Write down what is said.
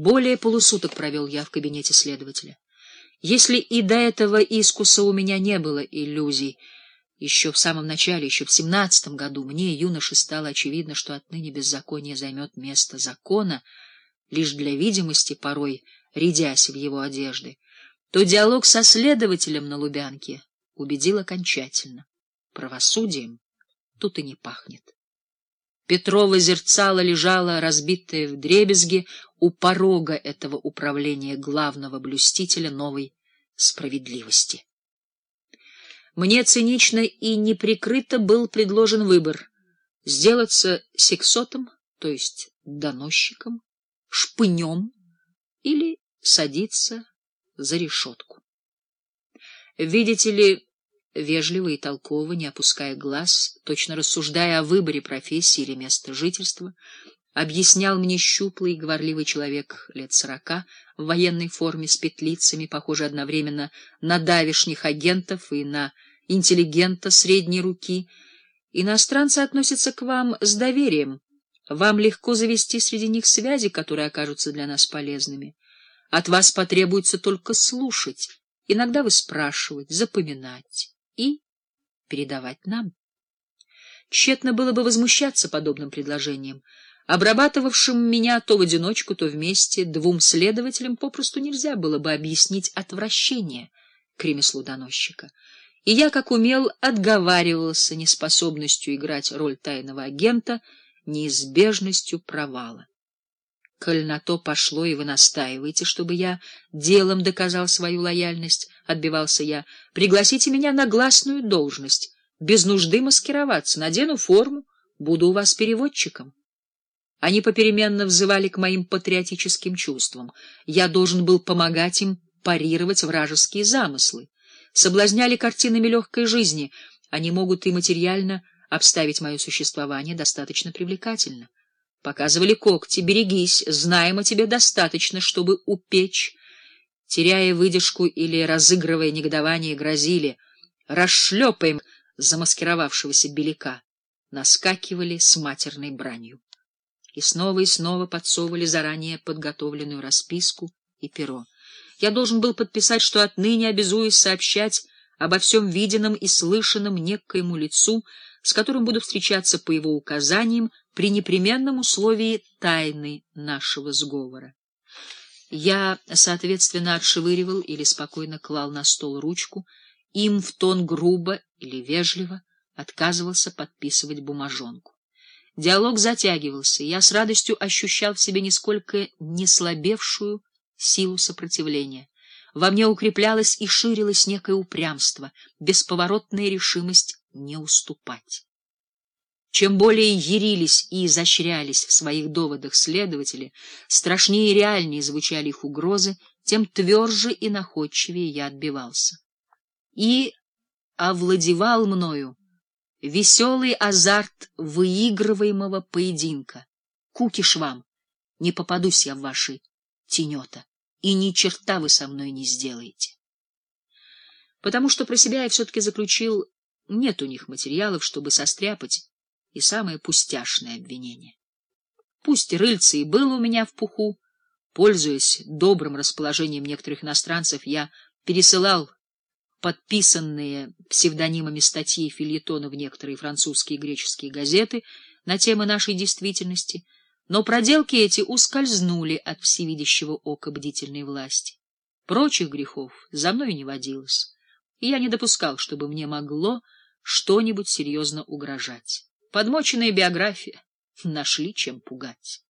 Более полусуток провел я в кабинете следователя. Если и до этого искуса у меня не было иллюзий, еще в самом начале, еще в семнадцатом году, мне, юноше, стало очевидно, что отныне беззаконие займет место закона, лишь для видимости, порой рядясь в его одежды, то диалог со следователем на Лубянке убедил окончательно. Правосудием тут и не пахнет. Петрова зерцало лежала, разбитая в дребезги, у порога этого управления главного блюстителя новой справедливости. Мне цинично и неприкрыто был предложен выбор — сделаться сексотом, то есть доносчиком, шпынем или садиться за решетку. Видите ли, вежливо и толково, не опуская глаз, точно рассуждая о выборе профессии или места жительства, объяснял мне щуплый и говорливый человек лет сорока в военной форме с петлицами, похожий одновременно на давишних агентов и на интеллигента средней руки. Иностранцы относятся к вам с доверием. Вам легко завести среди них связи, которые окажутся для нас полезными. От вас потребуется только слушать, иногда вы спрашивать, запоминать и передавать нам. Тщетно было бы возмущаться подобным предложением. Обрабатывавшим меня то в одиночку, то вместе двум следователям попросту нельзя было бы объяснить отвращение к ремеслу доносчика. И я, как умел, отговаривался неспособностью играть роль тайного агента, неизбежностью провала. Коль на то пошло, и вы настаиваете, чтобы я делом доказал свою лояльность, — отбивался я, — пригласите меня на гласную должность, без нужды маскироваться, надену форму, буду у вас переводчиком. Они попеременно взывали к моим патриотическим чувствам. Я должен был помогать им парировать вражеские замыслы. Соблазняли картинами легкой жизни. Они могут и материально обставить мое существование достаточно привлекательно. Показывали когти, берегись, знаем о тебе достаточно, чтобы упечь. Теряя выдержку или разыгрывая негодование, грозили. Расшлепаем замаскировавшегося беляка. Наскакивали с матерной бранью. И снова и снова подсовывали заранее подготовленную расписку и перо. Я должен был подписать, что отныне обязуюсь сообщать обо всем виденном и слышанном некоему лицу, с которым буду встречаться по его указаниям при непременном условии тайны нашего сговора. Я, соответственно, отшвыривал или спокойно клал на стол ручку, им в тон грубо или вежливо отказывался подписывать бумажонку. Диалог затягивался, я с радостью ощущал в себе нисколько не слабевшую силу сопротивления. Во мне укреплялось и ширилось некое упрямство, бесповоротная решимость не уступать. Чем более ярились и изощрялись в своих доводах следователи, страшнее и реальнее звучали их угрозы, тем тверже и находчивее я отбивался. И овладевал мною веселый азарт выигрываемого поединка. Кукиш вам, не попадусь я в ваши тенета, и ни черта вы со мной не сделаете. Потому что про себя я все-таки заключил, нет у них материалов, чтобы состряпать и самое пустяшное обвинение. Пусть рыльце и было у меня в пуху, пользуясь добрым расположением некоторых иностранцев, я пересылал подписанные псевдонимами статьи и фильетоны в некоторые французские и греческие газеты на темы нашей действительности, но проделки эти ускользнули от всевидящего ока бдительной власти. Прочих грехов за мной не водилось, и я не допускал, чтобы мне могло что-нибудь серьезно угрожать. Подмоченная биография. Нашли чем пугать.